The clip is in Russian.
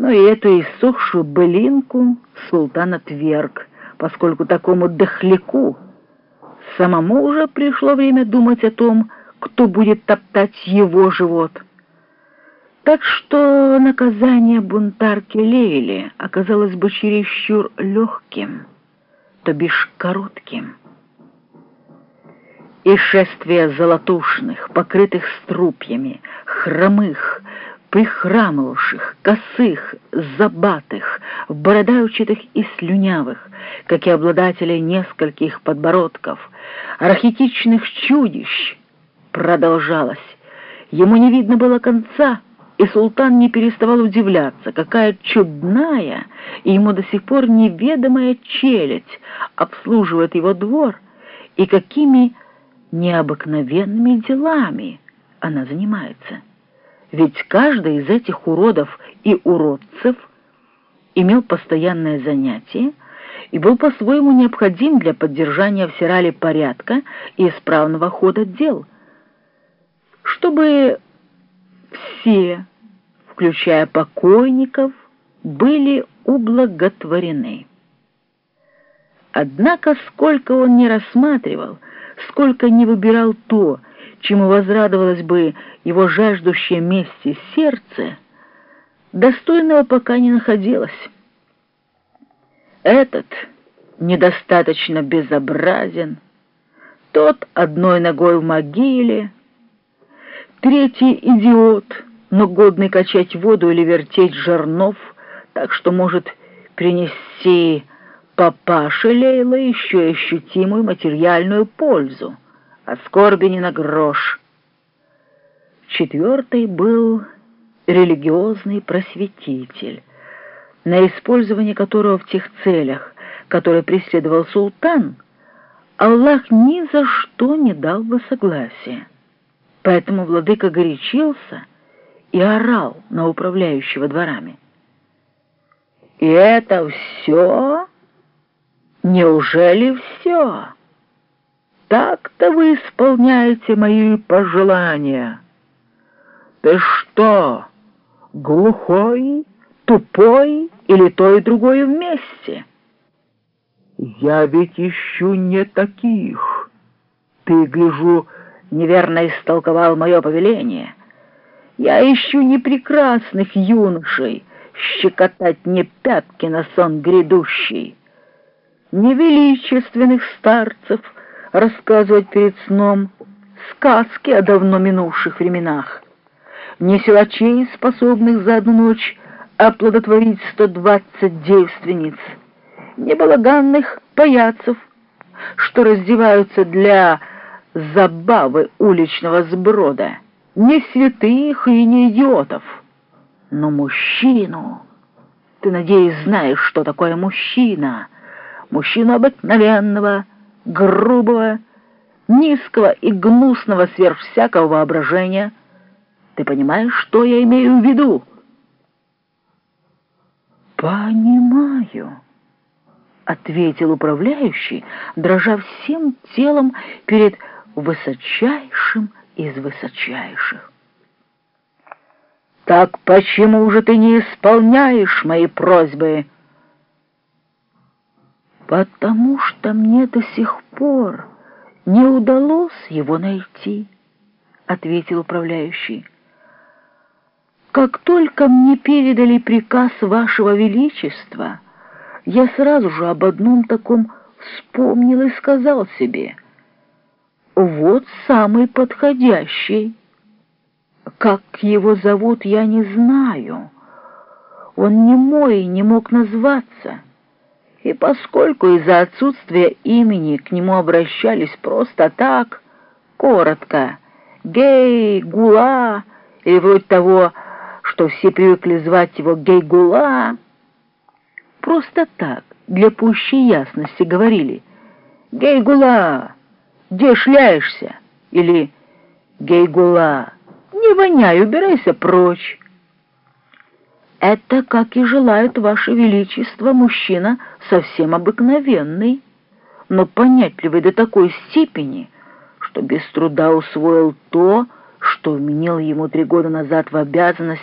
Но и эту иссохшую былинку султан отверг, поскольку такому дохляку самому уже пришло время думать о том, кто будет топтать его живот. Так что наказание бунтарки Лейли оказалось бы чересчур легким, то бишь коротким. И шествие золотушных, покрытых струпьями, хромых, прихрамывавших, косых, забатых, бородавчатых и слюнявых, как и обладателей нескольких подбородков, архетичных чудищ, продолжалось. Ему не видно было конца, и султан не переставал удивляться, какая чудная и ему до сих пор неведомая челядь обслуживает его двор, и какими необыкновенными делами она занимается. Ведь каждый из этих уродов и уродцев имел постоянное занятие и был по-своему необходим для поддержания в Сирале порядка и исправного хода дел, чтобы все, включая покойников, были ублаготворены. Однако, сколько он не рассматривал, сколько не выбирал то, чему возрадовалось бы его жаждущее мести сердце, достойного пока не находилось. Этот недостаточно безобразен, тот одной ногой в могиле, третий идиот, но годный качать воду или вертеть жернов, так что может принести папаше Лейла еще ощутимую материальную пользу, а скорби не на грош. Четвертый был религиозный просветитель, на использование которого в тех целях, которые преследовал султан, Аллах ни за что не дал бы согласия. Поэтому владыка горячился и орал на управляющего дворами. «И это все?» Неужели все? Так-то вы исполняете мои пожелания. Ты что, глухой, тупой или то и другое вместе? Я ведь ищу не таких. Ты, гляжу, неверно истолковал мое повеление. Я ищу не прекрасных юношей, щекотать не пятки на сон грядущий невеличественных старцев рассказывать перед сном сказки о давно минувших временах, не силачей, способных за одну ночь оплодотворить сто двадцать девственниц, не балаганных паяцев, что раздеваются для забавы уличного сброда, не святых и не идиотов, но мужчину. Ты, надеюсь, знаешь, что такое мужчина — мужчину обыкновенного, грубого, низкого и гнусного сверх всякого воображения. Ты понимаешь, что я имею в виду? «Понимаю», — ответил управляющий, дрожа всем телом перед высочайшим из высочайших. «Так почему же ты не исполняешь мои просьбы?» Потому что мне до сих пор не удалось его найти, — ответил управляющий. Как только мне передали приказ вашего величества, я сразу же об одном таком вспомнил и сказал себе, вот самый подходящий. Как его зовут, я не знаю. Он не мой, не мог назваться. И поскольку из-за отсутствия имени к нему обращались просто так, коротко, «Гей-гула» или вроде того, что все привыкли звать его «Гей-гула», просто так, для пущей ясности говорили «Гей-гула, где шляешься?» или «Гей-гула, не воняй, убирайся прочь». Это, как и желает Ваше Величество, мужчина совсем обыкновенный, но понятливый до такой степени, что без труда усвоил то, что вменил ему три года назад в обязанность